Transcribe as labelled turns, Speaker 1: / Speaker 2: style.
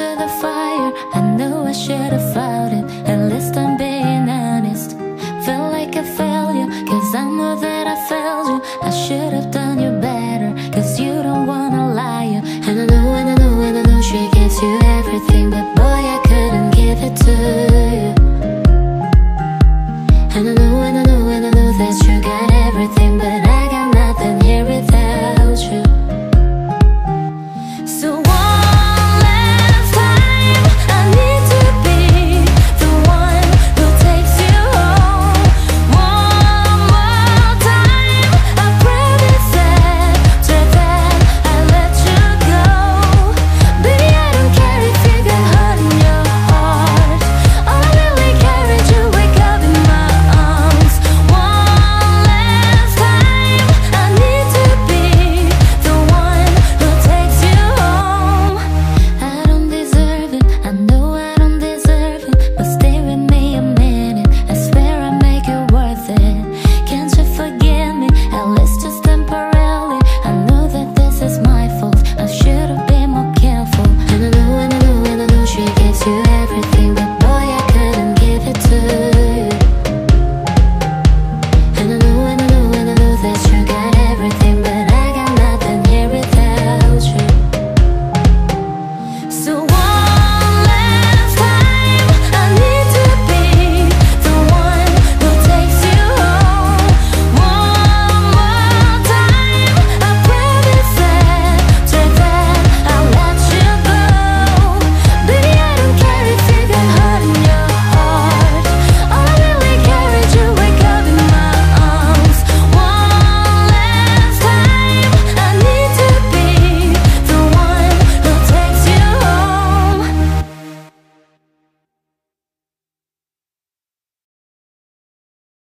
Speaker 1: to the fire. I knew I should have fought it. At least I'm being honest. Felt like a failure Cause I know that I failed you. I should have done you better Cause you don't wanna lie. And I know, and I know, and I know She gives you everything But boy, I couldn't give it to you. And I know, and I know, and I know That you got everything But I got nothing here without